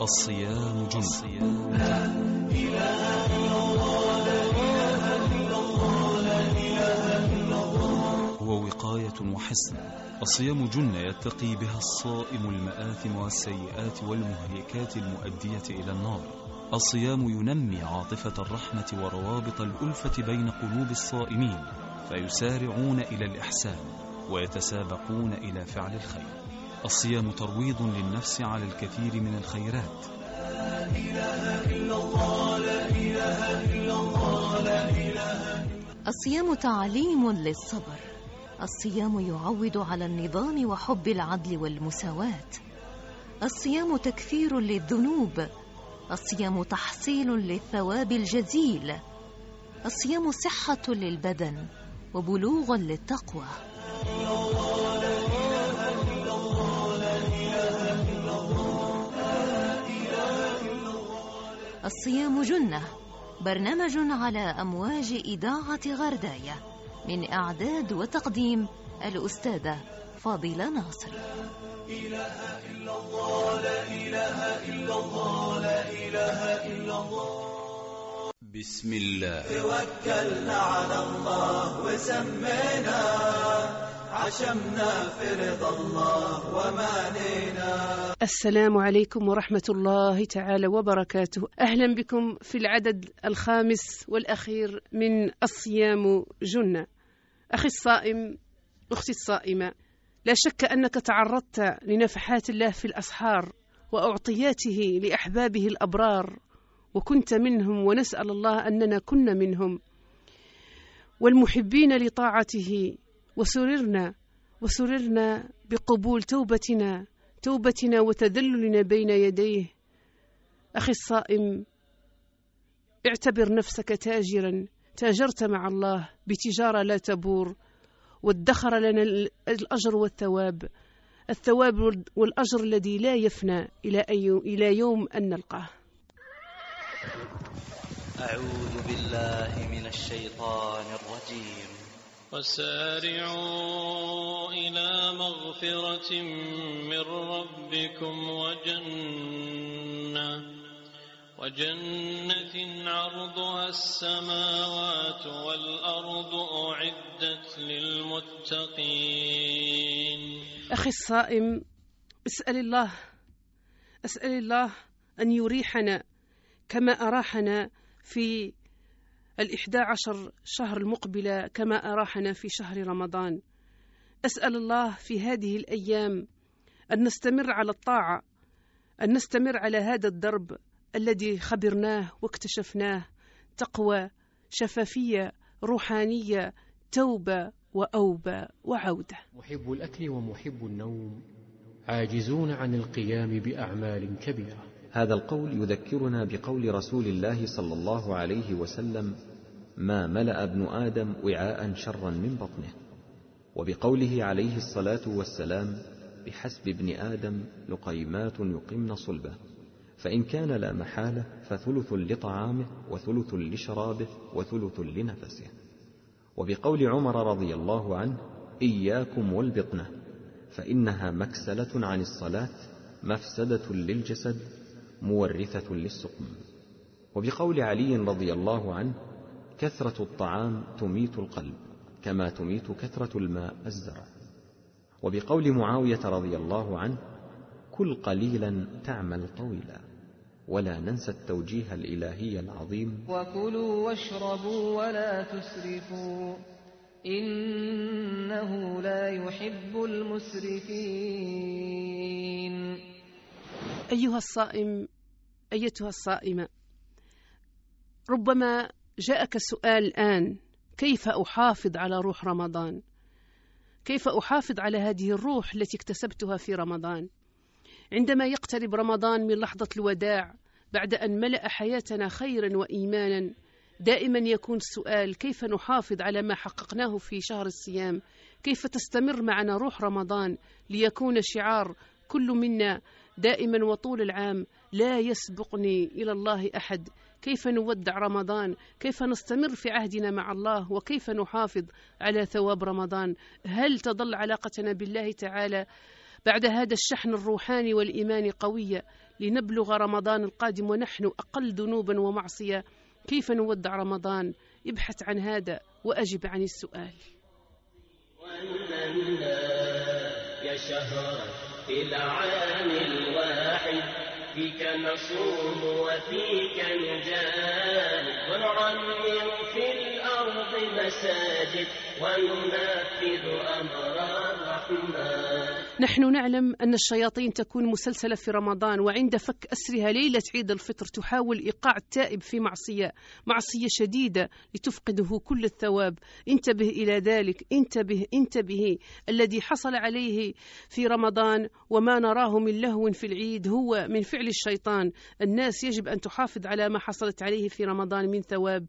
الصيام جنة هو وقاية وحصن الصيام جنة يتقي بها الصائم المآثم والسيئات والمهلكات المؤدية إلى النار. الصيام ينمي عاطفة الرحمة وروابط الألفة بين قلوب الصائمين فيسارعون إلى الإحسان ويتسابقون إلى فعل الخير. الصيام ترويض للنفس على الكثير من الخيرات. الصيام تعليم للصبر. الصيام يعود على النظام وحب العدل والمساواة. الصيام تكفير للذنوب. الصيام تحصيل للثواب الجزيل. الصيام صحة للبدن وبلوغ للتقوى. الصيام جنة برنامج على أمواج إذاعة غرداية من إعداد وتقديم الأستاذة فاضلة ناصر. بسم الله. توكلنا على الله وسمينا. عشمنا في رضا الله ومانينا. السلام عليكم ورحمة الله تعالى وبركاته. أهلا بكم في العدد الخامس والأخير من الصيام جنة. أخي الصائم أختي الصائمة لا شك أنك تعرضت لنفحات الله في الأسحار وأعطياته لأحبابه الأبرار وكنت منهم ونسأل الله أننا كنا منهم. والمحبين لطاعته وسررنا وسررنا بقبول توبتنا توبتنا وتذللنا بين يديه. أخي الصائم اعتبر نفسك تاجرا تاجرت مع الله بتجارة لا تبور وادخر لنا الأجر والثواب. الثواب والأجر الذي لا يفنى إلى, أي إلى يوم أن نلقاه. أعوذ بالله من الشيطان الرجيم. وسارعوا إلى مغفرة من ربكم وجنة وجنة عرضها السماوات والأرض أعدت للمتقين. أخي الصائم اسأل الله أسأل الله أن يريحنا كما أراحنا في الإحدى عشر شهر المقبلة كما أراحنا في شهر رمضان. أسأل الله في هذه الأيام أن نستمر على الطاعة أن نستمر على هذا الدرب الذي خبرناه واكتشفناه. تقوى شفافية روحانية توبة وأوبة وعودة. محب الأكل ومحب النوم. عاجزون عن القيام بأعمال كبيرة. هذا القول يذكرنا بقول رسول الله صلى الله عليه وسلم ما ملأ ابن آدم وعاء شرا من بطنه. وبقوله عليه الصلاة والسلام بحسب ابن آدم لقيمات يقمن صلبه فإن كان لا محالة فثلث لطعامه وثلث لشرابه وثلث لنفسه. وبقول عمر رضي الله عنه إياكم والبطنة فإنها مكسلة عن الصلاة مفسدة للجسد مورثة للسقم. وبقول علي رضي الله عنه كثرة الطعام تميت القلب كما تميت كثرة الماء الزرع. وبقول معاوية رضي الله عنه كل قليلا تعمل طويلا ولا ننسى التوجيه الإلهي العظيم. وكلوا واشربوا ولا تسرفوا إنه لا يحب المسرفين. أيها الصائم أيتها الصائمة ربما جاءك السؤال الآن كيف أحافظ على روح رمضان؟ كيف أحافظ على هذه الروح التي اكتسبتها في رمضان؟ عندما يقترب رمضان من لحظة الوداع بعد أن ملأ حياتنا خيرا وإيمانا دائما يكون السؤال كيف نحافظ على ما حققناه في شهر الصيام؟ كيف تستمر معنا روح رمضان ليكون شعار كل منا دائما وطول العام لا يسبقني إلى الله أحد. كيف نودع رمضان؟ كيف نستمر في عهدنا مع الله؟ وكيف نحافظ على ثواب رمضان؟ هل تظل علاقتنا بالله تعالى بعد هذا الشحن الروحاني والإيماني قوية لنبلغ رمضان القادم ونحن أقل ذنوبا ومعصية؟ كيف نودع رمضان؟ ابحث عن هذا وأجب عن السؤال. يا شهر في العام الواحد فيك نصوم وفيك نجاهد ونعمر في الأرض مساجد وننفذ أمر الرحمن نحن نعلم أن الشياطين تكون مسلسلة في رمضان وعند فك أسرها ليلة عيد الفطر تحاول إيقاع التائب في معصية معصية شديدة لتفقده كل الثواب. انتبه إلى ذلك انتبه انتبه. الذي حصل عليه في رمضان وما نراه من لهو في العيد هو من فعل الشيطان. الناس يجب أن تحافظ على ما حصلت عليه في رمضان من ثواب.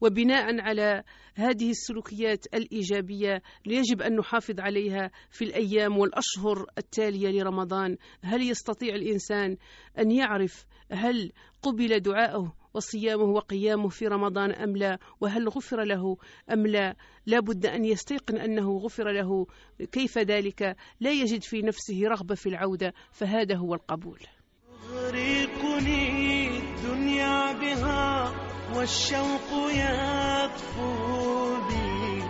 وبناء على هذه السلوكيات الإيجابية يجب أن نحافظ عليها في الأيام والأشهر التالية لرمضان. هل يستطيع الإنسان أن يعرف هل قبل دعاءه وصيامه وقيامه في رمضان أم لا؟ وهل غفر له أم لا؟ لا بد أن يستيقن أنه غفر له. كيف ذلك؟ لا يجد في نفسه رغبة في العودة فهذا هو القبول. تغرقني الدنيا بها. والشوق يطفو بي.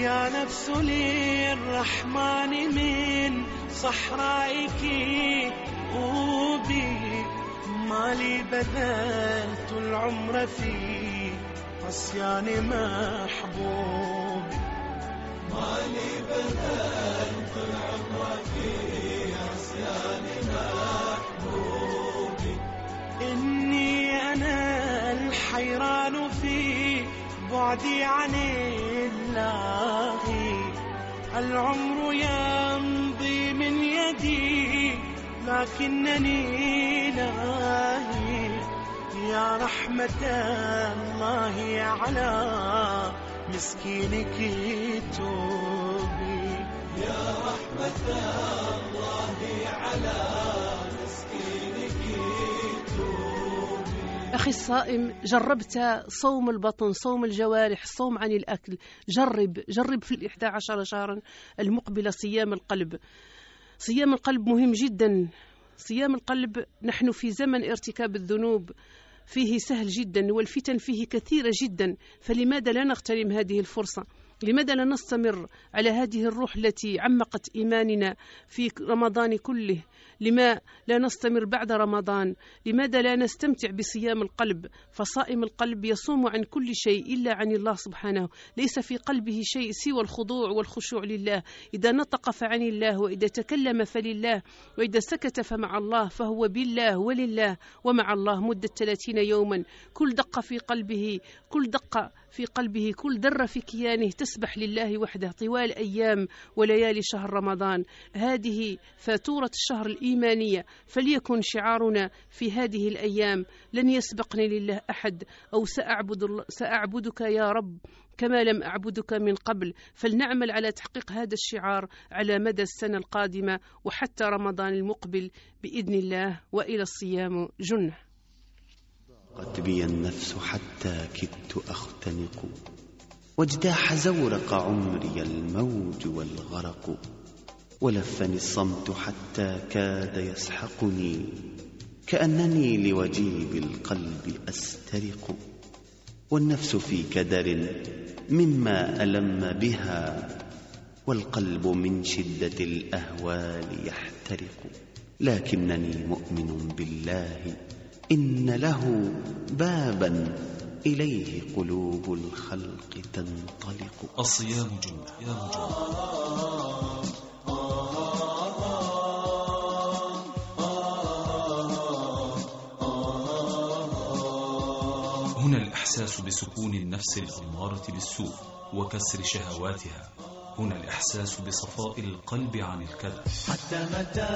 يا نفس للرحمن من صحرائك أوبي. ما لي بذلت العمر في عصيان محبوبي ما لي بذلت بعدي عن الله العمر يمضي من يدي لكنني لاهي يا رحمة الله على مسكينك توبي. يا رحمة الله على أخي الصائم جربت صوم البطن صوم الجوارح صوم عن الأكل. جرب جرب في الإحدى عشر شهرا المقبلة صيام القلب. صيام القلب مهم جدا. صيام القلب نحن في زمن ارتكاب الذنوب. فيه سهل جدا والفتن فيه كثيرة جدا. فلماذا لا نغتنم هذه الفرصة؟ لماذا لا نستمر على هذه الروح التي عمقت إيماننا في رمضان كله؟ لما لا نستمر بعد رمضان؟ لماذا لا نستمتع بصيام القلب؟ فصائم القلب يصوم عن كل شيء إلا عن الله سبحانه. ليس في قلبه شيء سوى الخضوع والخشوع لله. إذا نطق فعن الله وإذا تكلم فلله وإذا سكت فمع الله فهو بالله ولله ومع الله مدة 30 يوما. كل دقة في قلبه كل دقة في قلبه كل ذرة في كيانه تسبح لله وحده طوال أيام وليالي شهر رمضان. هذه فاتورة الشهر الإيمانية فليكن شعارنا في هذه الأيام. لن يسبقني لله أحد أو سأعبد سأعبدك يا رب كما لم أعبدك من قبل. فلنعمل على تحقيق هذا الشعار على مدى السنة القادمة وحتى رمضان المقبل بإذن الله وإلى الصيام جنة. ضاقت بي النفس حتى كدت أختنق. واجتاح زورق عمري الموج والغرق ولفني الصمت حتى كاد يسحقني كأنني لوجيب القلب أسترق. والنفس في كدر مما ألم بها والقلب من شدة الأهوال يحترق. لكنني مؤمن بالله إن له بابا إليه قلوب الخلق تنطلق الصيام جنة هنا الإحساس بسكون النفس الأمارة بالسوء وكسر شهواتها. هنا الإحساس بصفاء القلب عن الكذب. حتى متى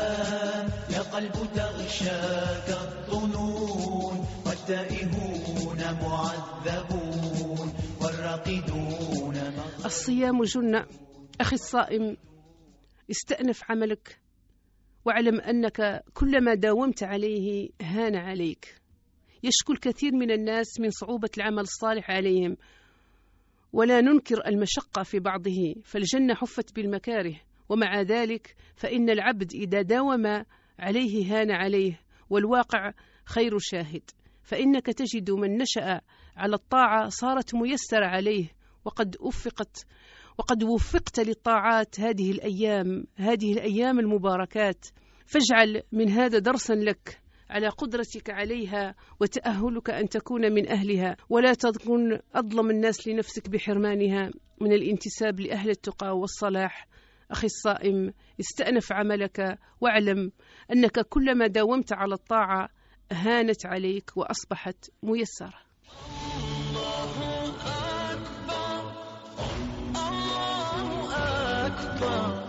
يا قلب تغشاك الظنون؟ والتائهون معذبون والراقدون الصيام جنة. أخي الصائم استأنف عملك واعلم أنك كلما داومت عليه هان عليك. يشكو الكثير من الناس من صعوبة العمل الصالح عليهم. ولا ننكر المشقة في بعضه فالجنة حفت بالمكاره ومع ذلك فإن العبد إذا داوم عليه هان عليه والواقع خير شاهد. فإنك تجد من نشأ على الطاعة صارت ميسرة عليه وقد أفقت وقد وفقت للطاعات هذه الأيام هذه الأيام المباركات. فاجعل من هذا درسا لك. على قدرتك عليها وتأهلك أن تكون من أهلها. ولا تكن أظلم الناس لنفسك بحرمانها من الانتساب لأهل التقى والصلاح. أخي الصائم استأنف عملك واعلم أنك كلما داومت على الطاعة هانت عليك وأصبحت ميسرة. يا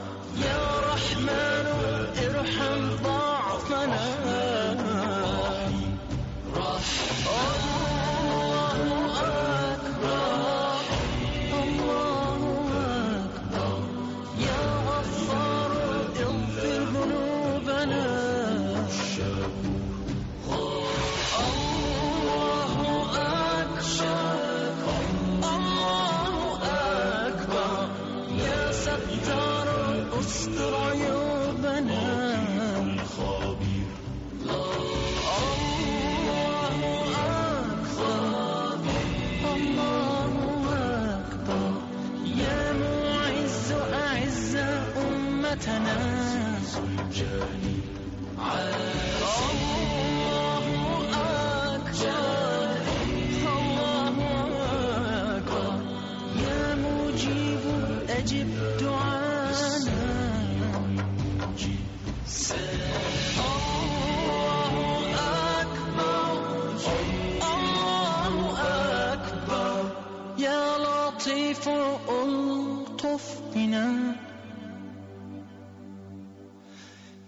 بنا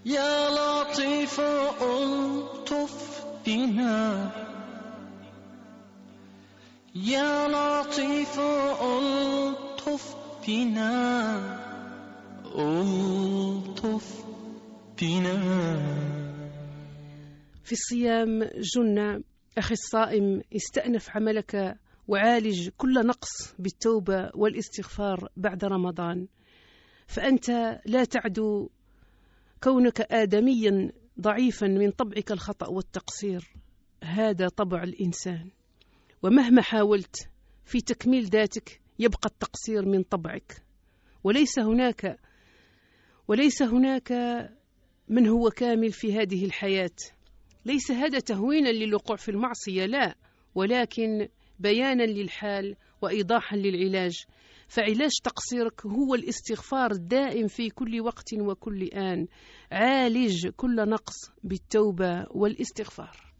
يا لطيف ألطف بنا يا لطيف ألطف بنا ألطف بنا في الصيام جنة أخي الصائم استأنف عملك وعالج كل نقص بالتوبة والاستغفار بعد رمضان. فأنت لا تعدو كونك آدميا ضعيفا من طبعك الخطأ والتقصير. هذا طبع الإنسان. ومهما حاولت في تكميل ذاتك يبقى التقصير من طبعك. وليس هناك وليس هناك من هو كامل في هذه الحياة. ليس هذا تهوينا للوقوع في المعصية لا. ولكن بيانا للحال وإيضاحا للعلاج. فعلاج تقصيرك هو الاستغفار الدائم في كل وقت وكل آن. عالج كل نقص بالتوبة والاستغفار.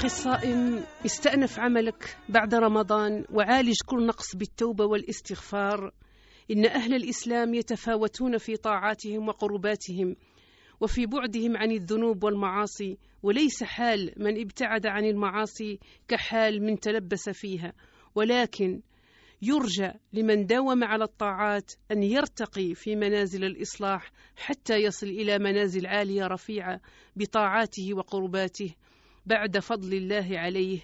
أخي الصائم استأنف عملك بعد رمضان وعالج كل نقص بالتوبة والاستغفار. إن أهل الإسلام يتفاوتون في طاعاتهم وقرباتهم وفي بعدهم عن الذنوب والمعاصي وليس حال من ابتعد عن المعاصي كحال من تلبس فيها. ولكن يرجى لمن داوم على الطاعات أن يرتقي في منازل الإصلاح حتى يصل إلى منازل عالية رفيعة بطاعاته وقرباته. بعد فضل الله عليه.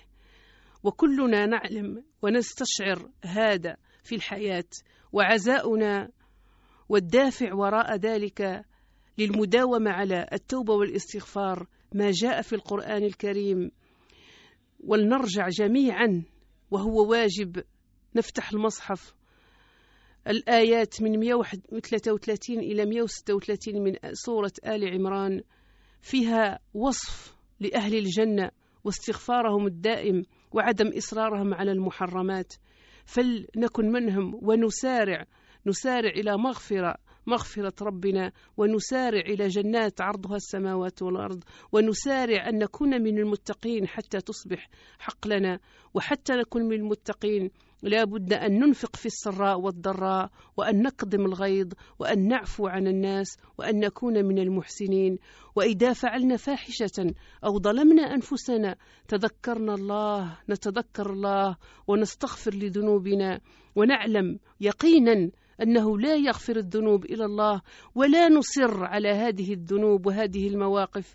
وكلنا نعلم ونستشعر هذا في الحياة وعزاؤنا والدافع وراء ذلك للمداومة على التوبة والاستغفار ما جاء في القرآن الكريم. ولنرجع جميعا وهو واجب نفتح المصحف. الآيات من 133 إلى 136 من سورة آل عمران. فيها وصف لأهل الجنة واستغفارهم الدائم وعدم إصرارهم على المحرمات. فلنكن منهم ونسارع نسارع إلى مغفرة مغفرة ربنا ونسارع إلى جنات عرضها السماوات والأرض ونسارع أن نكون من المتقين حتى تصبح حق لنا وحتى نكون من المتقين لا بد أن ننفق في السراء والضراء وأن نقدم الغيظ وأن نعفو عن الناس وأن نكون من المحسنين. وإذا فعلنا فاحشة أو ظلمنا أنفسنا تذكرنا الله نتذكر الله ونستغفر لذنوبنا ونعلم يقينا أنه لا يغفر الذنوب إلى الله ولا نصر على هذه الذنوب وهذه المواقف.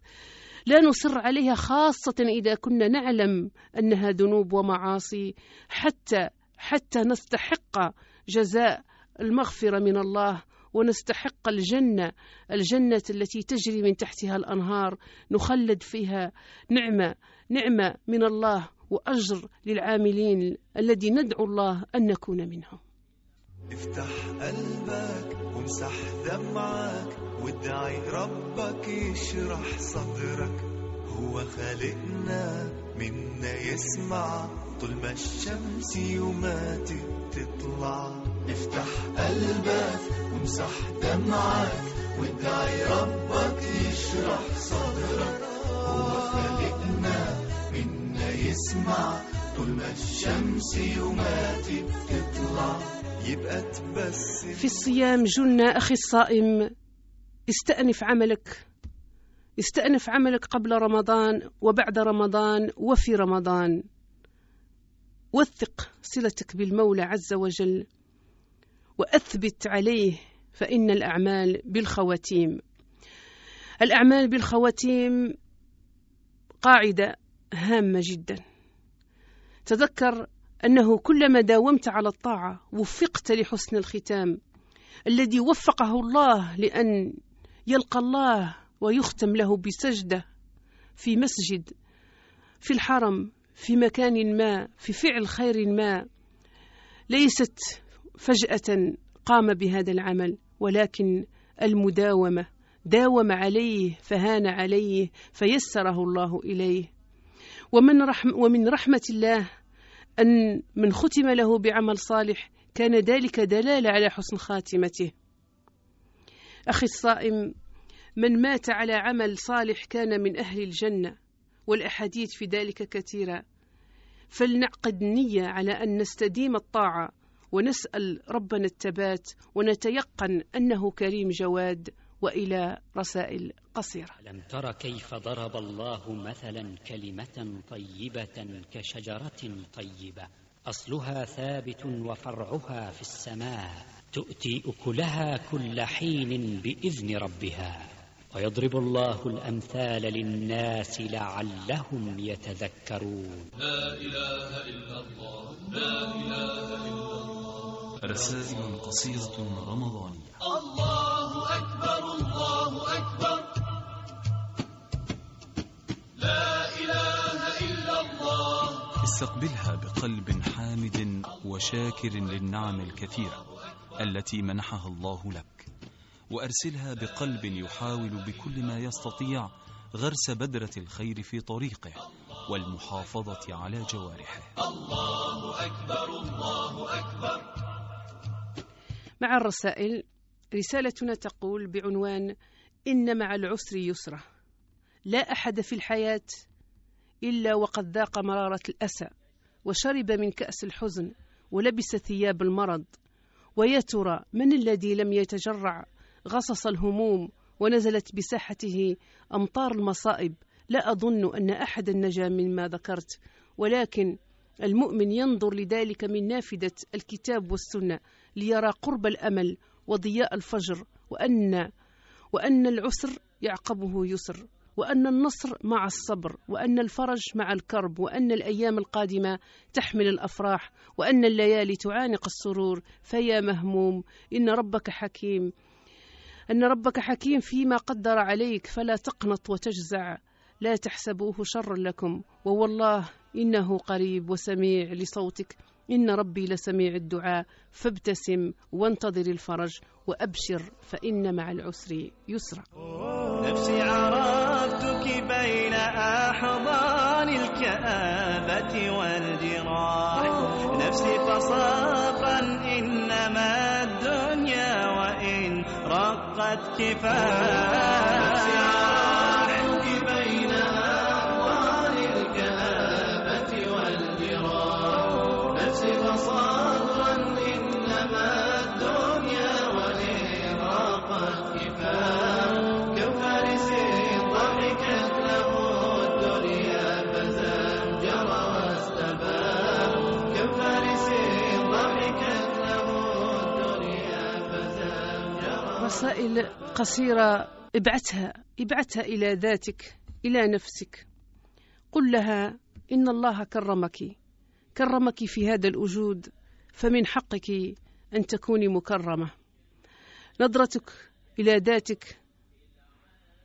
لا نصر عليها خاصة إذا كنا نعلم أنها ذنوب ومعاصي حتى حتى نستحق جزاء المغفرة من الله ونستحق الجنة الجنة التي تجري من تحتها الأنهار نخلد فيها نعمة نعمة من الله وأجر للعاملين الذي ندعو الله أن نكون منهم. افتح قلبك وامسح دمعك وادعي ربك يشرح صدرك هو خالقنا. منا يسمع طول ما الشمس يومات تطلع. افتح قلبك وامسح دمعك وادعي ربك يشرح صدرك. هو خالقنا منا يسمع طول ما الشمس يومات تطلع. يبقى تبسم. في الصيام جنة أخي الصائم استأنف عملك. استأنف عملك قبل رمضان وبعد رمضان وفي رمضان. وثق صلتك بالمولى عز وجل وأثبت عليه فإن الأعمال بالخواتيم. الأعمال بالخواتيم قاعدة هامة جدا. تذكر أنه كلما داومت على الطاعة وفقت لحسن الختام الذي وفقه الله لأن يلقى الله ويختم له بسجدة في مسجد في الحرم في مكان ما في فعل خير ما ليست فجأة قام بهذا العمل ولكن المداومة داوم عليه فهان عليه فيسره الله إليه. ومن, رحم ومن رحمة الله أن من ختم له بعمل صالح كان ذلك دلالة على حسن خاتمته. أخي الصائم من مات على عمل صالح كان من أهل الجنة والأحاديث في ذلك كثيرة. فلنعقد نية على أن نستديم الطاعة ونسأل ربنا الثبات ونتيقن أنه كريم جواد وإلى رسائل قصيرة. ألم تر كيف ضرب الله مثلا كلمة طيبة كشجرة طيبة؟ أصلها ثابت وفرعها في السماء تؤتي أكلها كل حين بإذن ربها. ويضرب الله الأمثال للناس لعلهم يتذكرون. لا إله إلا الله لا إله إلا الله. رسائل قصيرة رمضانية. الله أكبر الله أكبر. لا إله إلا الله. استقبلها بقلب حامد وشاكر للنعم الكثيرة التي منحها الله لك. وأرسلها بقلب يحاول بكل ما يستطيع غرس بذرة الخير في طريقه والمحافظة على جوارحه. الله أكبر الله أكبر مع الرسائل رسالتنا تقول بعنوان إن مع العسر يسرا لا أحد في الحياة إلا وقد ذاق مرارة الأسى وشرب من كأس الحزن ولبس ثياب المرض ويا ترى من الذي لم يتجرع غصص الهموم ونزلت بساحته أمطار المصائب. لا أظن أن أحدا نجا مما ذكرت ولكن المؤمن ينظر لذلك من نافذة الكتاب والسنة ليرى قرب الأمل وضياء الفجر وأن وأن العسر يعقبه يسر وأن النصر مع الصبر وأن الفرج مع الكرب وأن الأيام القادمة تحمل الأفراح وأن الليالي تعانق السرور. فيا مهموم إن ربك حكيم. أن ربك حكيم فيما قدر عليك فلا تقنط وتجزع. لا تحسبوه شرا لكم ووالله إنه قريب وسميع لصوتك. إن ربي لسميع الدعاء فابتسم وانتظر الفرج وأبشر فإن مع العسر يسرا. نفسي عرفتك بين أحضان الكآبة والجراح نفسي فصافا رقت كفاح رسائل قصيرة ابعتها ابعتها إلى ذاتك إلى نفسك. قل لها إن الله كرمك كرمك في هذا الوجود فمن حقك أن تكوني مكرمة. نظرتك إلى ذاتك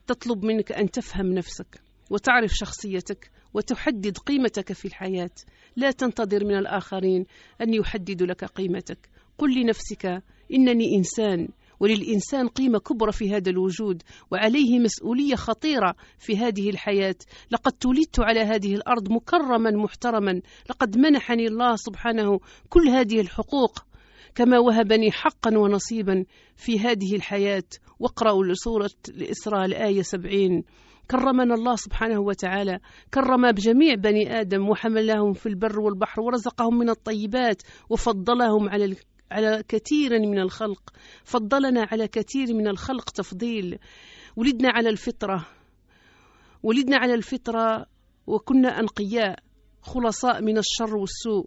تطلب منك أن تفهم نفسك وتعرف شخصيتك وتحدد قيمتك في الحياة. لا تنتظر من الآخرين أن يحددوا لك قيمتك. قل لنفسك إنني إنسان وللإنسان قيمة كبرى في هذا الوجود وعليه مسؤولية خطيرة في هذه الحياة. لقد تولدت على هذه الأرض مكرما محترما. لقد منحني الله سبحانه كل هذه الحقوق. كما وهبني حقا ونصيبا في هذه الحياة. واقرأوا سورة الإسراء الآية سبعين. كرمنا الله سبحانه وتعالى. كرم بجميع بني آدم وحملهم في البر والبحر ورزقهم من الطيبات وفضلهم على على كثير من الخلق فضلنا على كثير من الخلق تفضيل. ولدنا على الفطرة ولدنا على الفطرة وكنا أنقياء خلصاء من الشر والسوء.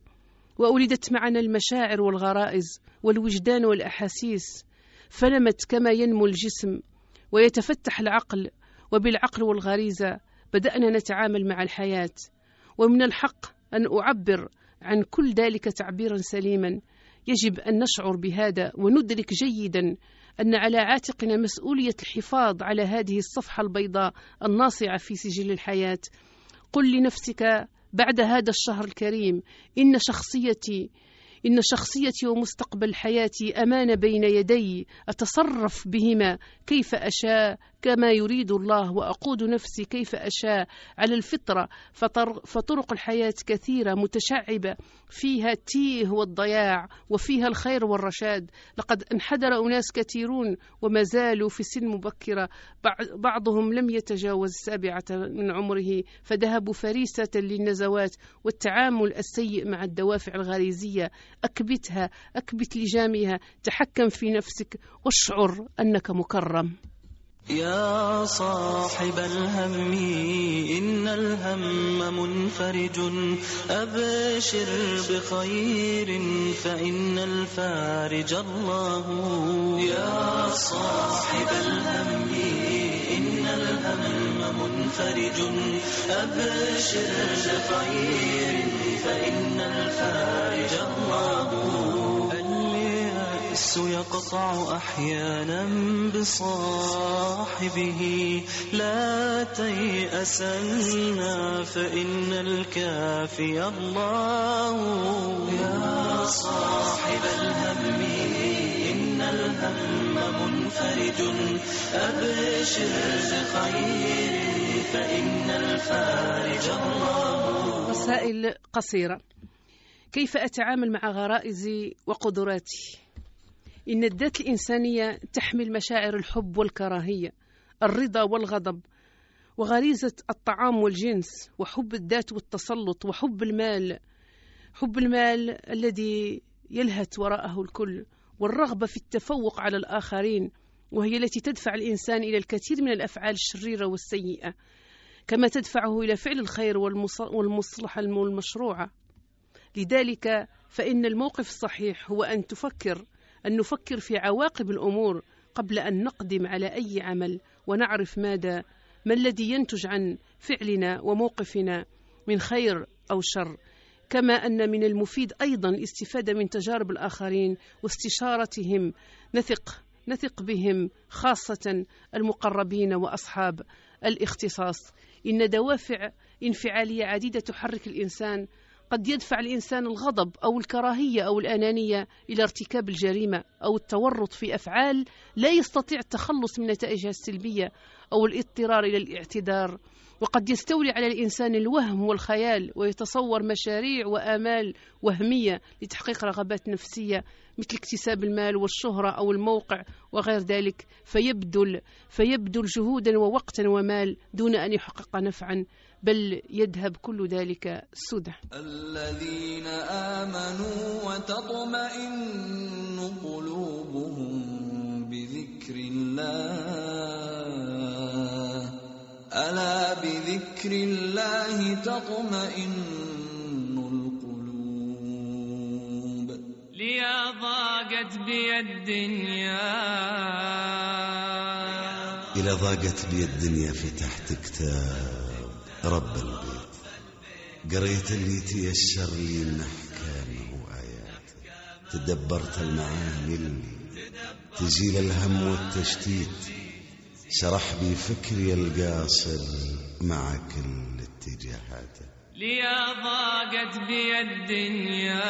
وولدت معنا المشاعر والغرائز والوجدان والأحاسيس. فنمت كما ينمو الجسم ويتفتح العقل وبالعقل والغريزة. بدأنا نتعامل مع الحياة. ومن الحق أن أعبر عن كل ذلك تعبيرا سليما. يجب أن نشعر بهذا وندرك جيدا أن على عاتقنا مسؤولية الحفاظ على هذه الصفحة البيضاء الناصعة في سجل الحياة. قل لنفسك بعد هذا الشهر الكريم إن شخصيتي إن شخصيتي ومستقبل حياتي أمانة بين يدي أتصرف بهما كيف أشاء كما يريد الله وأقود نفسي كيف أشاء على الفطرة فطر فطرق الحياة كثيرة متشعبة فيها التيه والضياع وفيها الخير والرشاد. لقد انحدر أناس كثيرون وما زالوا في سن مبكرة بعضهم لم يتجاوز السابعة من عمره فذهبوا فريسة للنزوات والتعامل السيء مع الدوافع الغريزية. أكبتها أكبت لجامها تحكم في نفسك واشعر أنك مكرم. يا صاحب الهم إن الهم منفرج. أبشر بخير فإن الفارج الله. يا صاحب الهم إن الهم منفرج. أبشر بخير فإن الفارج الله. اليأس يقطع أحيانا بصاحبه. لا تيأسنا فإن الكافي الله يا صاحب الهم إن الهم منفرج. أبشر بخير فإن الفارج الله. رسائل قصيرة. كيف أتعامل مع غرائزي وقدراتي؟ إن الذات الإنسانية تحمل مشاعر الحب والكراهية الرضا والغضب وغريزة الطعام والجنس وحب الذات والتسلط وحب المال حب المال الذي يلهث وراءه الكل والرغبة في التفوق على الآخرين وهي التي تدفع الإنسان إلى الكثير من الأفعال الشريرة والسيئة كما تدفعه إلى فعل الخير والمصلحة المشروعة. لذلك فإن الموقف الصحيح هو أن تفكر أن نفكر في عواقب الأمور قبل أن نقدم على أي عمل ونعرف ماذا ما الذي ينتج عن فعلنا وموقفنا من خير أو شر. كما أن من المفيد أيضا الاستفادة من تجارب الآخرين واستشارتهم. نثق نثق بهم خاصة المقربين وأصحاب الاختصاص. إن دوافع انفعالية عديدة تحرك الإنسان قد يدفع الإنسان الغضب أو الكراهية أو الأنانية إلى ارتكاب الجريمة أو التورط في أفعال لا يستطيع التخلص من نتائجها السلبية أو الاضطرار إلى الاعتذار. وقد يستولي على الإنسان الوهم والخيال ويتصور مشاريع وآمال وهمية لتحقيق رغبات نفسية مثل اكتساب المال والشهرة أو الموقع وغير ذلك فيبذل فيبذل جهودا ووقتا ومال دون أن يحقق نفعا. بل يذهب كل ذلك سدى. الذين آمنوا وتطمئن قلوبهم بذكر الله. ألا بذكر الله تطمئن القلوب. ليا ضاقت بي الدنيا إلى ضاقت بي الدنيا فتحت كتاب. رب البيت. قريت اللي تيسر لي من أحكامه وآياته تدبرت المعاني اللي تزيل الهم والتشتيت. شرح بي فكري القاصر مع كل اتجاهاته ليا ضاقت بي الدنيا.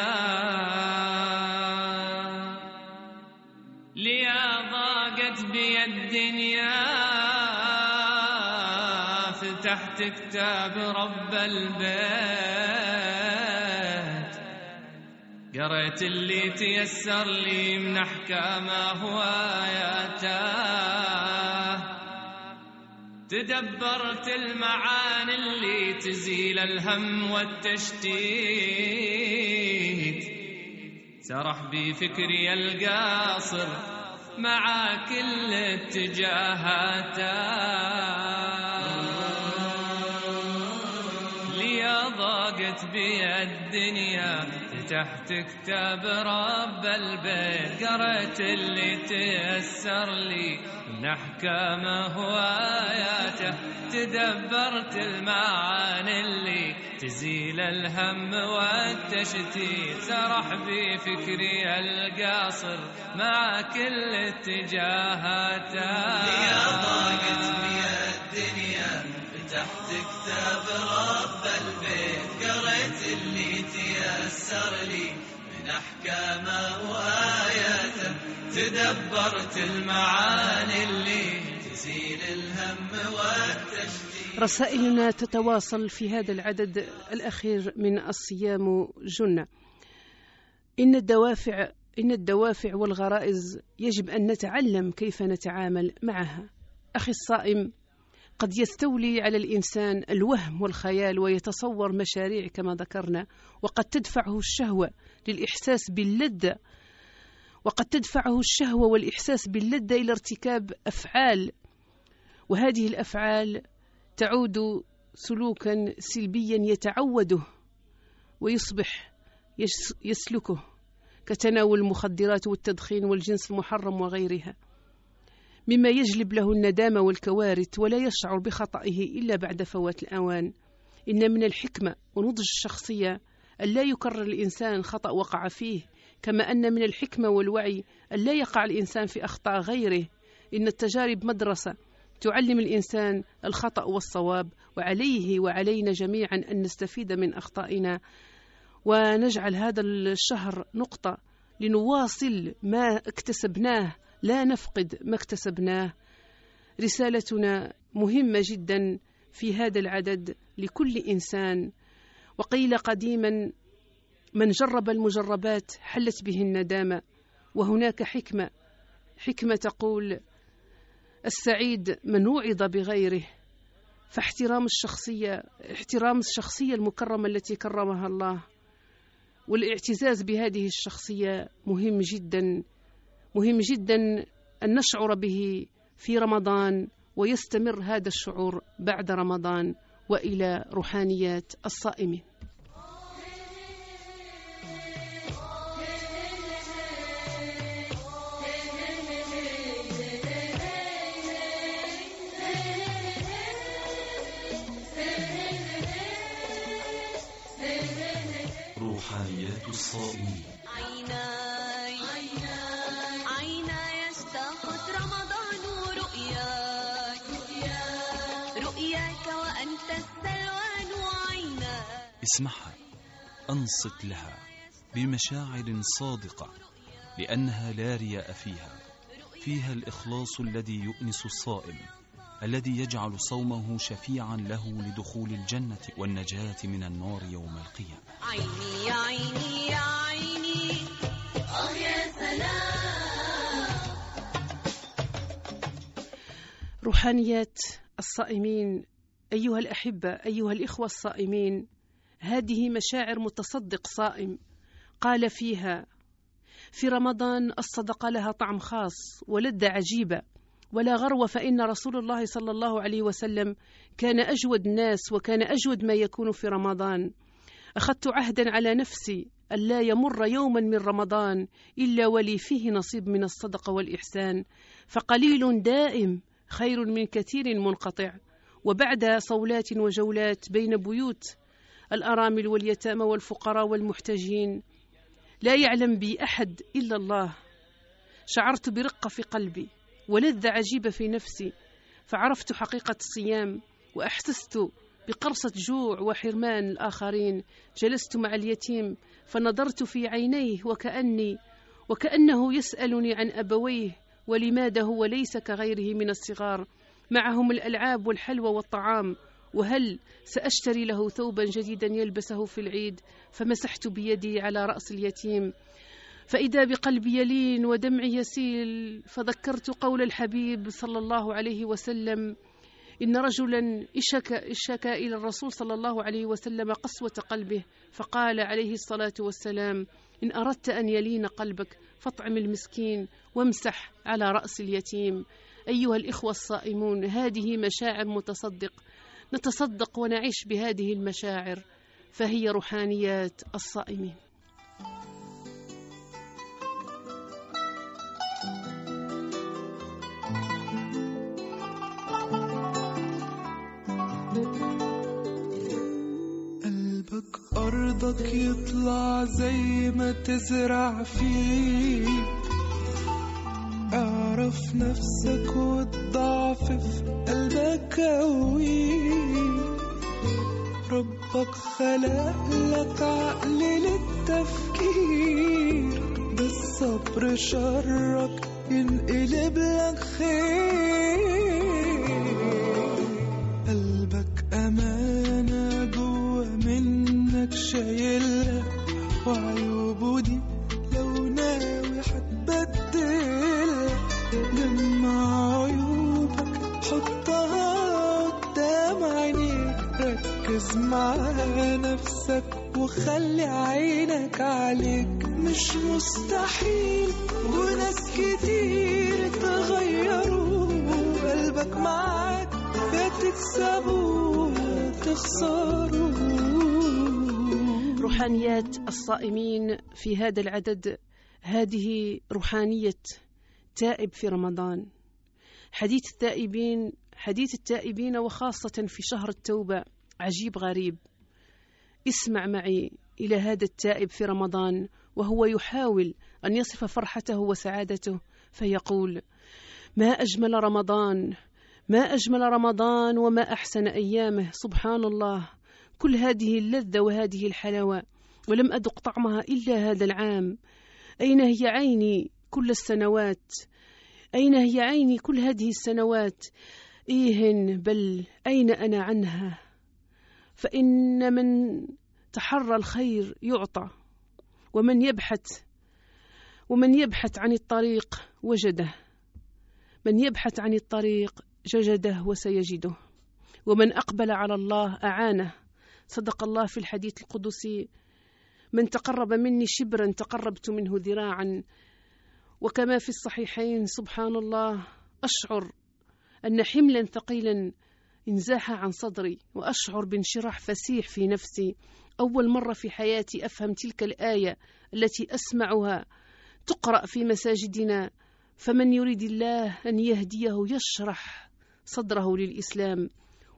ليا ضاقت بي الدنيا. فتحت كتاب رب البيت. قريت اللي تيسر لي من احكامه واياته تدبرت المعاني اللي تزيل الهم والتشتيت. سرح بي فكري القاصر مع كل اتجاهاته. بي الدنيا فتحت كتاب رب البيت. قريت اللي تيسر لي من احكامه واياته تدبرت المعاني اللي تزيل الهم والتشتيت. سرح بي فكري القاصر مع كل اتجاهاته. يا ضاقت بي الدنيا فتحت كتاب رب البيت. تيسر لي من احكامه واياته تدبرت المعاني اللي تزيل الهم والتشتيت رسائلنا تتواصل في هذا العدد الأخير من الصيام جنة. إن الدوافع إن الدوافع والغرائز يجب أن نتعلم كيف نتعامل معها. أخي الصائم قد يستولي على الإنسان الوهم والخيال ويتصور مشاريع كما ذكرنا وقد تدفعه الشهوة للإحساس باللذة وقد تدفعه الشهوة والإحساس باللذة إلى ارتكاب أفعال. وهذه الأفعال تعود سلوكا سلبيا يتعوده ويصبح يسلكه كتناول المخدرات والتدخين والجنس المحرم وغيرها. مما يجلب له الندامة والكوارث ولا يشعر بخطئه إلا بعد فوات الأوان. إن من الحكمة ونضج الشخصية أن لا يكرر الإنسان خطأ وقع فيه كما أن من الحكمة والوعي أن لا يقع الإنسان في أخطاء غيره. إن التجارب مدرسة تعلم الإنسان الخطأ والصواب وعليه وعلينا جميعا أن نستفيد من أخطائنا. ونجعل هذا الشهر نقطة لنواصل ما اكتسبناه لا نفقد ما اكتسبناه. رسالتنا مهمة جدا في هذا العدد لكل إنسان. وقيل قديما من جرب المجربات حلت به الندامة. وهناك حكمة حكمة تقول السعيد من وعظ بغيره. فاحترام الشخصية احترام الشخصية المكرمة التي كرمها الله. والاعتزاز بهذه الشخصية مهم جدا مهم جدا أن نشعر به في رمضان ويستمر هذا الشعور بعد رمضان وإلى روحانيات الصائمين. روحانيات الصائمين. رمضان رؤياك رؤياك وأنت السلوان عيناك اسمعها أنصت لها بمشاعر صادقة لأنها لا رياء فيها فيها الإخلاص الذي يؤنس الصائم الذي يجعل صومه شفيعا له لدخول الجنة والنجاة من النار يوم القيامة. عيني يا عيني يا عيني. آه روحانيات الصائمين أيها الأحبة أيها الإخوة الصائمين هذه مشاعر متصدق صائم قال فيها في رمضان الصدقة لها طعم خاص ولذة عجيبة ولا غرو فإن رسول الله صلى الله عليه وسلم كان أجود الناس وكان أجود ما يكون في رمضان. أخذت عهدا على نفسي ألا يمر يوما من رمضان إلا ولي فيه نصيب من الصدقة والإحسان فقليل دائم خير من كثير منقطع. وبعد صولات وجولات بين بيوت الأرامل واليتامى والفقراء والمحتاجين لا يعلم بي أحد إلا الله. شعرت برقة في قلبي ولذة عجيبة في نفسي فعرفت حقيقة الصيام وأحسست بقرصة جوع وحرمان الآخرين. جلست مع اليتيم فنظرت في عينيه وكأني وكأنه يسألني عن أبويه ولماذا هو ليس كغيره من الصغار؟ معهم الألعاب والحلوى والطعام. وهل سأشتري له ثوبا جديدا يلبسه في العيد؟ فمسحت بيدي على رأس اليتيم. فإذا بقلبي يلين ودمعي يسيل فذكرت قول الحبيب صلى الله عليه وسلم إن رجلا اشكى, اشكى إلى الرسول صلى الله عليه وسلم قسوة قلبه فقال عليه الصلاة والسلام إن أردت أن يلين قلبك فاطعم المسكين وامسح على رأس اليتيم. أيها الإخوة الصائمون هذه مشاعر متصدق. نتصدق ونعيش بهذه المشاعر. فهي روحانيات الصائمين. أرضك يطلع زي ما تزرع فيه. اعرف نفسك والضعف في قلبك قوي. ربك خلق لك عقل للتفكير. ده الصبر شرك ينقلب لك خير. شايلها وعيوبه دي لو ناوي هتبدلها جمع عيوبك حطها قدام عينيك. ركز مع نفسك وخلي عينك عليك. مش مستحيل وناس كتير تغيروا قلبك معاك يا تكسبوا تخسروا. روحانيات الصائمين في هذا العدد هذه روحانية تائب في رمضان. حديث التائبين حديث التائبين وخاصة في شهر التوبة عجيب غريب. اسمع معي إلى هذا التائب في رمضان وهو يحاول أن يصف فرحته وسعادته فيقول ما أجمل رمضان ما أجمل رمضان وما أحسن أيامه سبحان الله كل هذه اللذة وهذه الحلاوة ولم أذق طعمها إلا هذا العام. أين هي عيني كل السنوات؟ أين هي عيني كل هذه السنوات؟ إيه بل أين أنا عنها؟ فإن من تحرى الخير يعطى ومن يبحث ومن يبحث عن الطريق وجده. من يبحث عن الطريق ججده وسيجده ومن أقبل على الله أعانه. صدق الله في الحديث القدسي من تقرب مني شبرا تقربت منه ذراعا وكما في الصحيحين سبحان الله أشعر أن حملا ثقيلا انزاح عن صدري وأشعر بانشراح فسيح في نفسي أول مرة في حياتي أفهم تلك الآية التي أسمعها تقرأ في مساجدنا فمن يريد الله أن يهديه يشرح صدره للإسلام.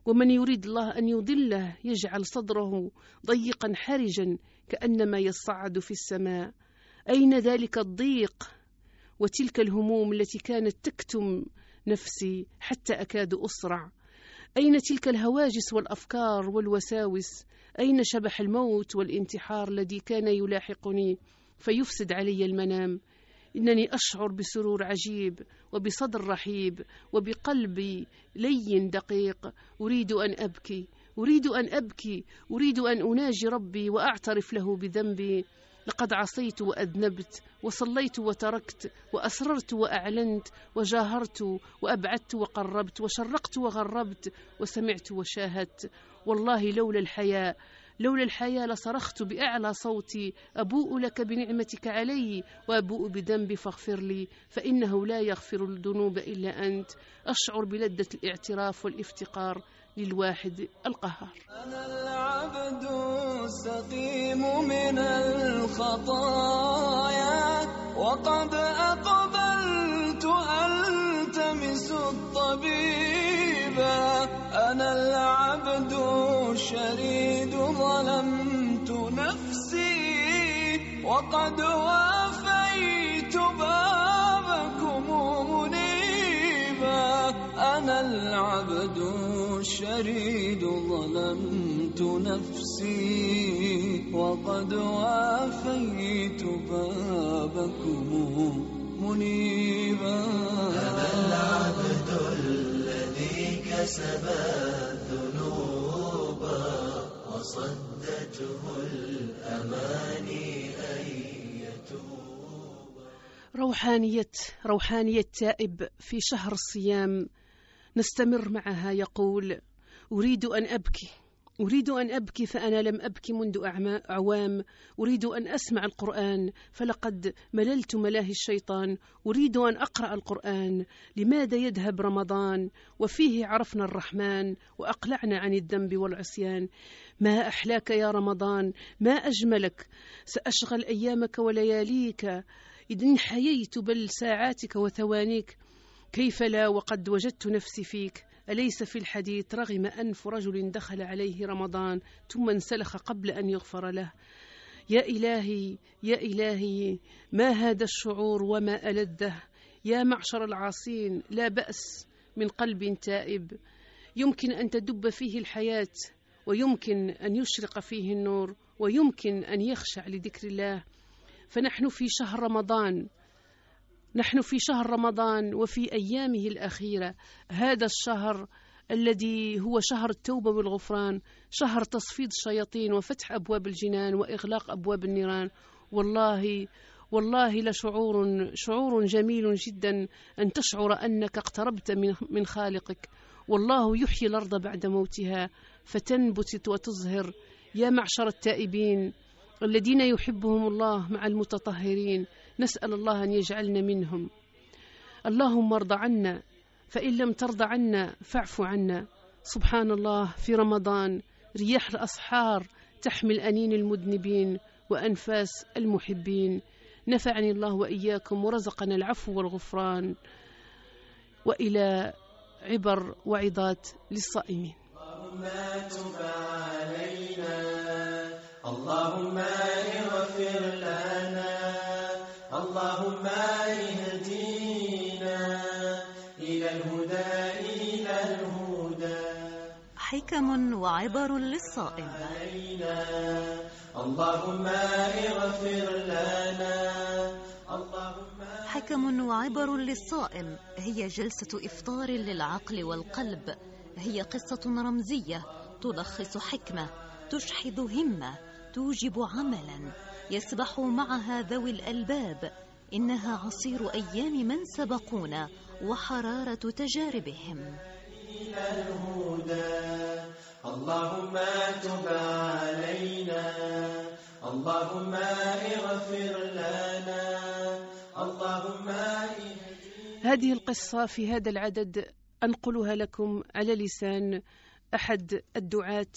ومن يريد الله أن يضله يجعل صدره ضيقا حرجا كأنما يصعد في السماء. أين ذلك الضيق وتلك الهموم التي كانت تكتم نفسي حتى أكاد أصرع أين تلك الهواجس والأفكار والوساوس؟ أين شبح الموت والانتحار الذي كان يلاحقني فيفسد علي المنام؟ إنني أشعر بسرور عجيب وبصدر رحيب وبقلب لين دقيق. أريد أن أبكي أريد أن أبكي أريد أن أناجي ربي وأعترف له بذنبي. لقد عصيت وأذنبت وصليت وتركت وأسررت وأعلنت وجاهرت وأبعدت وقربت وشرقت وغربت وسمعت وشاهدت. والله لولا الحياء لولا الحياة لصرخت بأعلى صوتي. أبوء لك بنعمتك علي وأبوء بذنبي فاغفر لي فإنه لا يغفر الذنوب إلا أنت. أشعر بلذة الاعتراف والافتقار للواحد القهار. أنا العبد السقيم من الخطايا وقد أقبلت ألتمس الطبيب. أنا العبد الشريد ظلمت نفسي وقد وافيت بابكم منيبا. أنا العبد الشريد ظلمت نفسي وقد وافيت بابكم منيبا. أنا العبد كسب الذنوب وصدته الأماني روحانية روحانية تائب في شهر الصيام. نستمر معها يقول أريد أن أبكي. أريد أن أبكي فأنا لم أبكي منذ أعوام. أريد أن أسمع القرآن فلقد مللت ملاهي الشيطان. أريد أن أقرأ القرآن. لماذا يذهب رمضان؟ وفيه عرفنا الرحمن وأقلعنا عن الذنب والعصيان. ما أحلاك يا رمضان؟ ما أجملك؟ سأشغل أيامك ولياليك. إذ حييت بل ساعاتك وثوانيك. كيف لا وقد وجدت نفسي فيك؟ أليس في الحديث رغم أنف رجل دخل عليه رمضان ثم انسلخ قبل أن يغفر له؟ يا إلهي يا إلهي ما هذا الشعور وما ألذه؟ يا معشر العاصين لا بأس من قلب تائب. يمكن أن تدب فيه الحياة ويمكن أن يشرق فيه النور ويمكن أن يخشع لذكر الله. فنحن في شهر رمضان نحن في شهر رمضان وفي أيامه الأخيرة. هذا الشهر الذي هو شهر التوبة والغفران شهر تصفيد الشياطين وفتح أبواب الجنان وإغلاق أبواب النيران. والله والله لشعور شعور جميل جدا أن تشعر أنك اقتربت من خالقك. والله يحيي الأرض بعد موتها فتنبت وتزهر. يا معشر التائبين الذين يحبهم الله مع المتطهرين نسأل الله أن يجعلنا منهم. اللهم ارض عنا فإن لم ترض عنا فاعف عنا. سبحان الله في رمضان رياح الأسحار تحمل أنين المذنبين وأنفاس المحبين. نفعني الله وإياكم ورزقنا العفو والغفران. وإلى عبر وعظات للصائمين. اللهم تب علينا. اللهم اغفر لنا. اهدينا إلى الهدى إلى الهدى. حكم وعبر للصائم. علينا. اللهم اغفر لنا. حكم وعبر للصائم هي جلسة إفطار للعقل والقلب. هي قصة رمزية تلخص حكمة تشحذ همة توجب عملا يسبح معها ذوي الألباب. إنها عصير أيام من سبقونا وحرارة تجاربهم. الهدى. اللهم تب علينا. اللهم اغفر لنا. اللهم هذه القصة في هذا العدد أنقلها لكم على لسان أحد الدعاة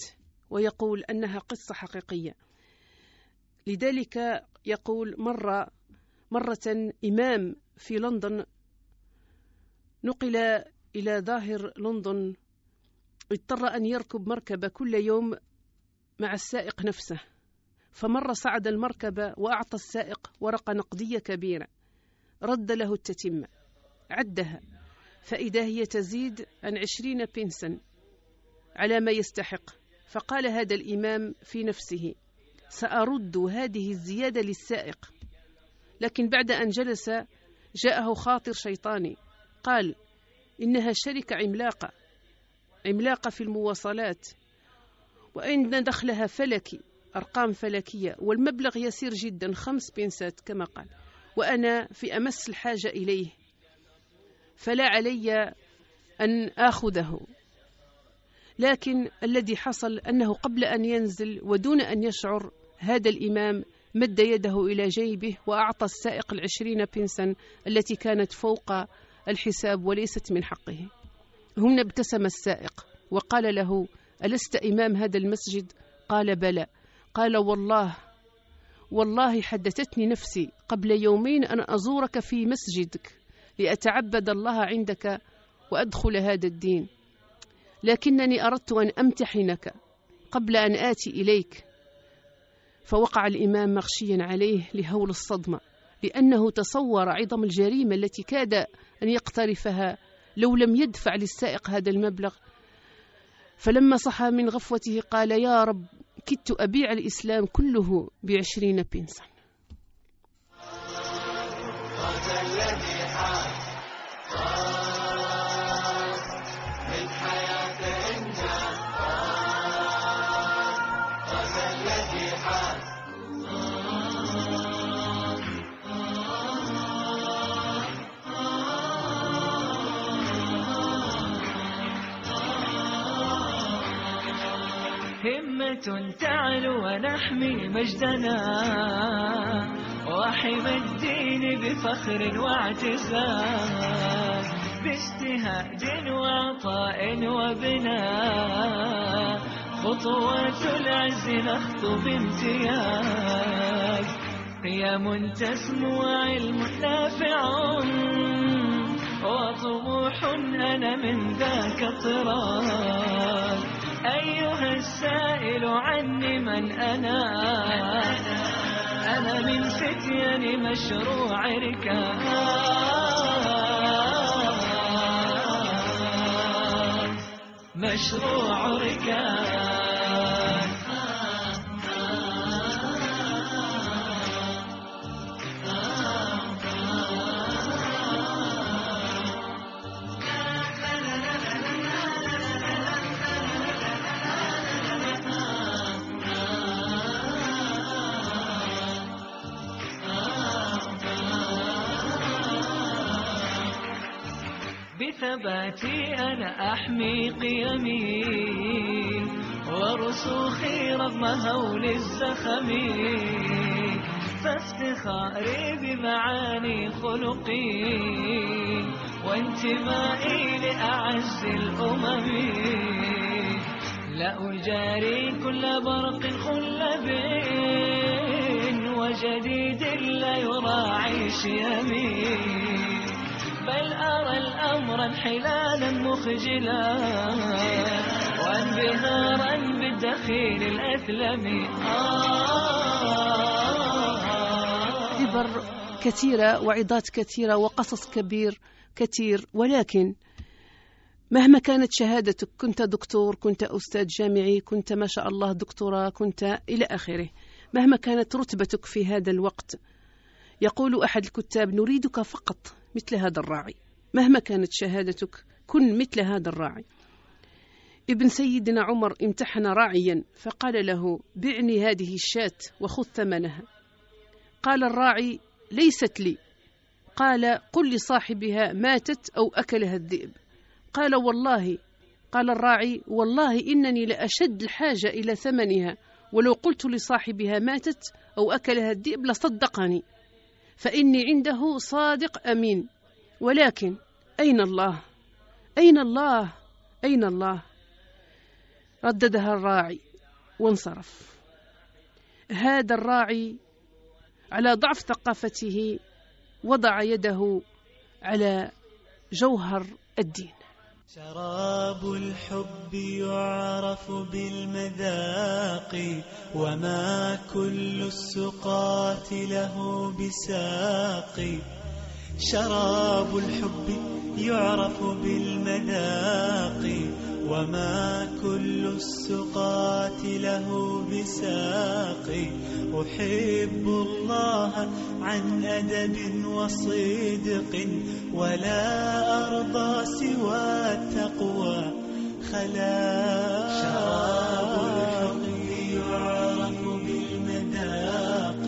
ويقول أنها قصة حقيقية. لذلك يقول مرة مرة إمام في لندن نقل إلى ظاهر لندن اضطر أن يركب مركبة كل يوم مع السائق نفسه. فمر صعد المركبة وأعطى السائق ورقة نقدية كبيرة رد له التتمة عدها. فإذا هي تزيد عن عشرين بنسا على ما يستحق. فقال هذا الإمام في نفسه سأرد هذه الزيادة للسائق. لكن بعد أن جلس جاءه خاطر شيطاني. قال إنها شركة عملاقة عملاقة في المواصلات وإن دخلها فلكي أرقام فلكية والمبلغ يسير جدا خمس بنسات كما قال. وأنا في أمس الحاجة إليه فلا علي أن آخذه. لكن الذي حصل أنه قبل أن ينزل ودون أن يشعر هذا الإمام مد يده إلى جيبه وأعطى السائق العشرين بنسا التي كانت فوق الحساب وليست من حقه. هنا ابتسم السائق وقال له ألست إمام هذا المسجد؟ قال بلى. قال والله والله حدثتني نفسي قبل يومين أن أزورك في مسجدك لأتعبد الله عندك وأدخل هذا الدين. لكنني أردت أن أمتحنك قبل أن آتي إليك. فوقع الإمام مغشيا عليه لهول الصدمة لأنه تصور عظم الجريمة التي كاد أن يقترفها لو لم يدفع للسائق هذا المبلغ. فلما صحى من غفوته قال يا رب كدت أبيع الإسلام كله بعشرين بنسا تعلو ونحمي مجدنا وحمى الدين بفخر واعتزاز باجتهاد وعطاء وبناء خطوات العز نخطو بامتياز قيم تسمو علم نافع وطموح أنا من ذاك الطراز. أيها السائل عني من أنا. أنا من فتيان مشروع ركاز مشروع ركاز بثباتي أنا أحمي قيمي ورسوخي رغم هول الزخم فافتخاري بمعاني خلقي وانتمائي لأعز الأمم لا أجاري كل برق خلب وجديد لا يراعي شيمي بل أرى الأمر انحلالا مخجلا. وانبهارا بالدخيل الأثلم عبر كثيرة وعظات كثيرة وقصص كبير كثير. ولكن مهما كانت شهادتك كنت دكتور كنت أستاذ جامعي كنت ما شاء الله دكتوراه كنت إلى آخره. مهما كانت رتبتك في هذا الوقت يقول أحد الكتاب نريدك فقط مثل هذا الراعي. مهما كانت شهادتك كن مثل هذا الراعي. ابن سيدنا عمر امتحن راعيا فقال له بعني هذه الشاة وخذ ثمنها. قال الراعي ليست لي. قال قل لصاحبها ماتت أو أكلها الذئب. قال والله. قال الراعي والله إنني لأشد الحاجة إلى ثمنها ولو قلت لصاحبها ماتت أو أكلها الذئب لصدقني. فإني عنده صادق أمين. ولكن أين الله؟ أين الله؟ أين الله؟ رددها الراعي وانصرف. هذا الراعي على ضعف ثقافته وضع يده على جوهر الدين. شراب الحب يعرف بالمذاق وما كل السقاة له بساق. شراب الحب يعرف بالمذاق وما كل السقاة له بساقي أحب الله عن أدب وصدق ولا أرضى سوى التقوى. خلاق شراب الحب يعرف بالمذاق.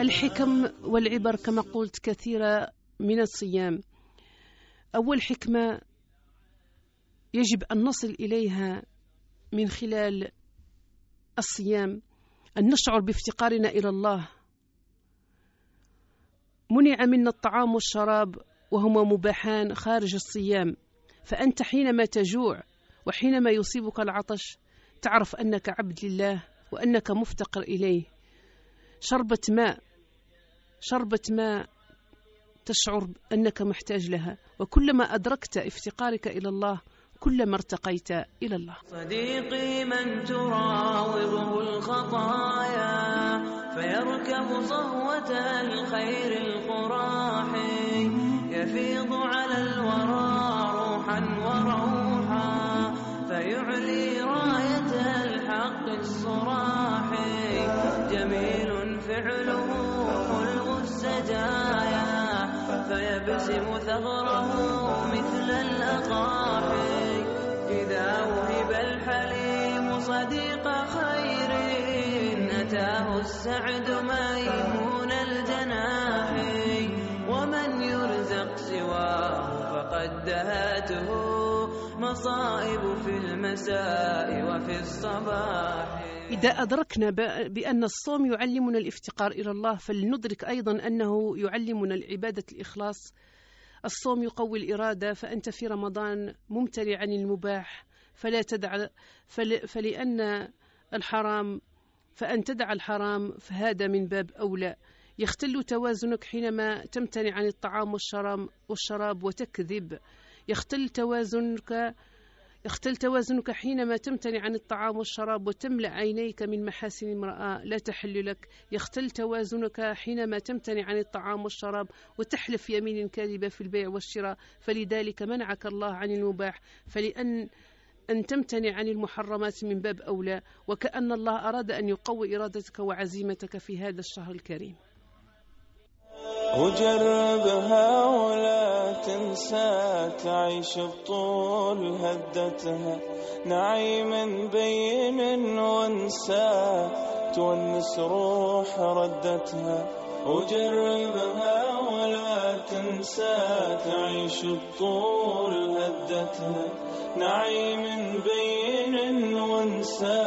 الحكم والعبر كما قلت كثيرة من الصيام. أول حكمة يجب أن نصل إليها من خلال الصيام أن نشعر بافتقارنا إلى الله. منع منا الطعام والشراب وهما مباحان خارج الصيام. فأنت حينما تجوع وحينما يصيبك العطش تعرف أنك عبد لله وأنك مفتقر إليه. شربة ماء شربة ماء تشعر أنك محتاج لها. وكلما أدركت افتقارك إلى الله كلما ارتقيت إلى الله. صديقي من تراوغه الخطايا فيركب صهوة الخير القراحي يفيض على الورى روحا وروحا فيعلي راية الحق الصراحي جميل فعله خلق السجايا فيبسم ثغره مثل الأقاحي إذا وهب الحليم صديق خير أتاه السعد ميمون الجناح. ومن يرزق سواه فقد دهاته. مصائب في المساء وفي الصباح. إذا أدركنا بأن الصوم يعلمنا الافتقار إلى الله فلندرك أيضا أنه يعلمنا العبادة الإخلاص الصوم يقوي الإرادة فأنت في رمضان ممتلئ عن المباح فلا تدع فل فلأن الحرام فأن تدع الحرام فهذا من باب أولى. يختل توازنك حينما تمتنع عن الطعام والشراب, والشراب وتكذب. يختل توازنك يختل توازنك حينما تمتنع عن الطعام والشراب وتملأ عينيك من محاسن امرأة لا تحل لك. يختل توازنك حينما تمتنع عن الطعام والشراب وتحلف يمين كاذبة في البيع والشراء. فلذلك منعك الله عن المباح. فلأن أن تمتنع عن المحرمات من باب أولى. وكأن الله أراد أن يقوي إرادتك وعزيمتك في هذا الشهر الكريم. وجربها ولا تنسى تعيش بطول هدتها. نعيم بين وانسى تونس روح ردتها. وجربها ولا تنسى تعيش بطول هدتها. نعيم بين وانسى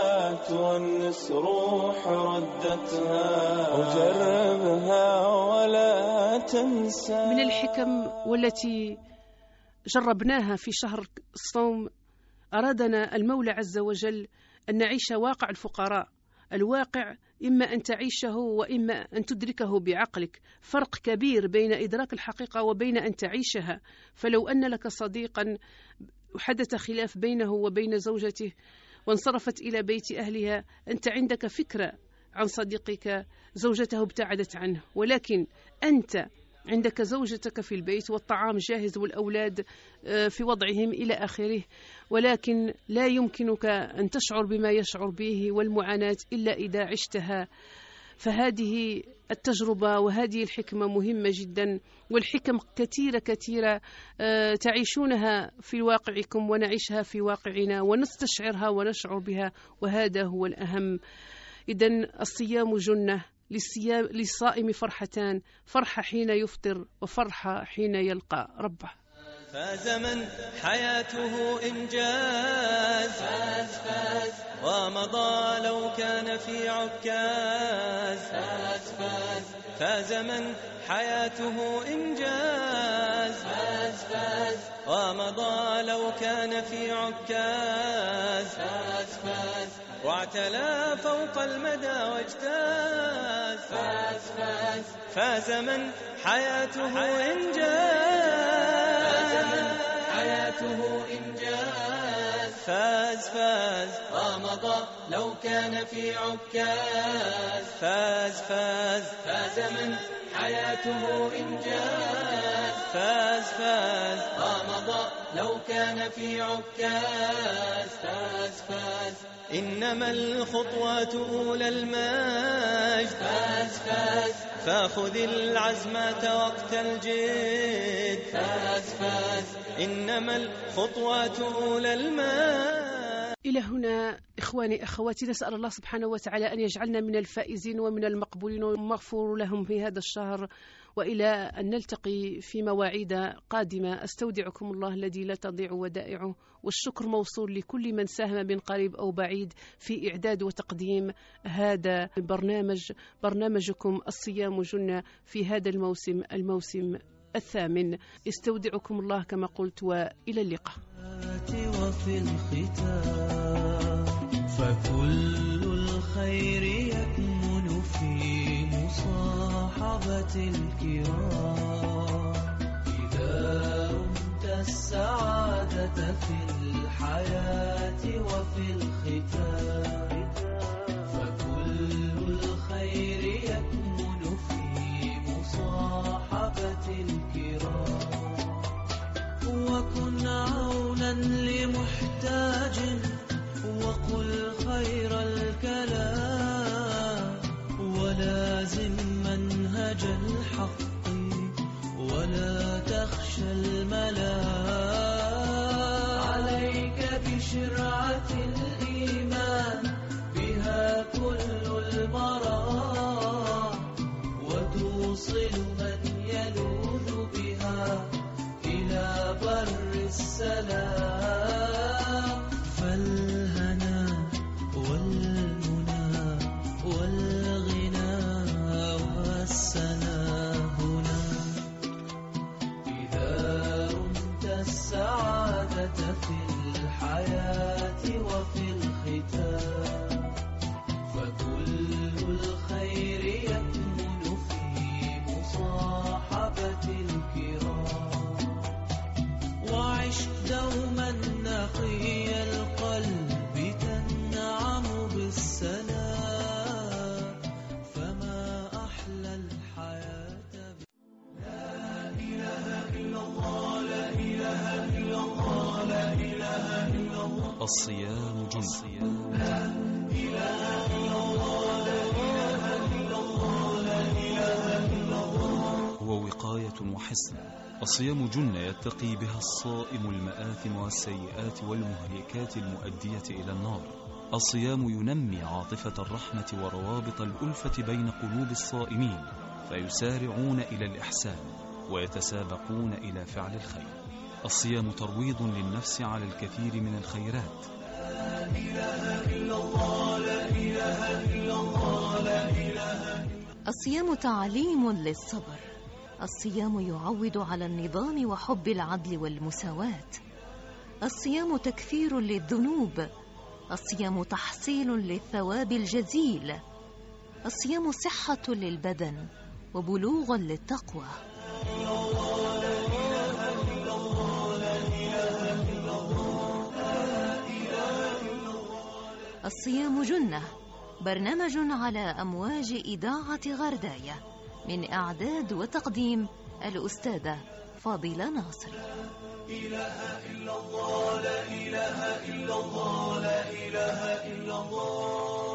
تونس روح ردتها وجربها ولا تنسى. من الحكم والتي جربناها في شهر الصوم أرادنا المولى عز وجل أن نعيش واقع الفقراء. الواقع إما أن تعيشه وإما أن تدركه بعقلك. فرق كبير بين إدراك الحقيقة وبين أن تعيشها. فلو أن لك صديقا حدث خلاف بينه وبين زوجته وانصرفت إلى بيت أهلها. أنت عندك فكرة عن صديقك زوجته ابتعدت عنه. ولكن أنت عندك زوجتك في البيت والطعام جاهز والأولاد في وضعهم إلى آخره. ولكن لا يمكنك أن تشعر بما يشعر به والمعاناة إلا إذا عشتها. فهذه التجربة وهذه الحكمة مهمة جدا والحكم كثيرة كثيرة تعيشونها في واقعكم ونعيشها في واقعنا ونستشعرها ونشعر بها وهذا هو الأهم. إذا الصيام جنة للصائم فرحتان فرحة حين يفطر وفرحة حين يلقى. ربه فاز من حياته إنجاز. فاز فاز. ومضى لو كان في عكاز. فاز فاز. فاز من حياته إنجاز. فاز فاز. ومضى لو كان في عكاز. فاز فاز. واعتلى فوق المدى واجتاز. فاز فاز. فاز من حياته إنجاز. حياته إنجاز فاز فاز. ومضى لو كان في عكاز. فاز فاز. فاز من حياته إنجاز فاز فاز. ومضى لو كان في عكاز فاز فاز. إنما الخطوات أولى المجد. فاز فاز. فخذ العزمة وقت الجد. فاز فاز. إنما الخطوات أولى المجد. إلى هنا إخواني أخواتي نسأل الله سبحانه وتعالى أن يجعلنا من الفائزين ومن المقبولين والمغفور لهم في هذا الشهر. وإلى أن نلتقي في مواعيد قادمة. أستودعكم الله الذي لا تضيع ودائعه والشكر موصول لكل من ساهم من قريب أو بعيد في إعداد وتقديم هذا البرنامج. برنامجكم الصيام جنة في هذا الموسم الموسم الثامن. استودعكم الله كما قلت وإلى اللقاء. وفي الختام فكل الخير يكمن في مصاحبة الكرام. إذا رمت السعادة في الحياة وفي الختام فكل الخير يكمن في مصاحبة الكرام. ولا تخشى الملام عليك بشرعة الإيمان بها كل المرام وتوصل من يلوذ بها إلى بر السلام. وحصن الصيام جنة يتقي بها الصائم المآثم والسيئات والمهلكات المؤدية إلى النار. الصيام ينمي عاطفة الرحمة وروابط الألفة بين قلوب الصائمين فيسارعون إلى الإحسان ويتسابقون إلى فعل الخير. الصيام ترويض للنفس على الكثير من الخيرات. لا إله إلا الله لا إله إلا الله لا إله الصيام تعليم للصبر. الصيام يعود على النظام وحب العدل والمساواة. الصيام تكفير للذنوب. الصيام تحصيل للثواب الجزيل. الصيام صحة للبدن وبلوغ للتقوى. الصيام جنة برنامج على أمواج إذاعة غرداية. من إعداد وتقديم الأستاذة فاضلة ناصري إله إلا الله لا إله إلا الله لا إله إلا الله.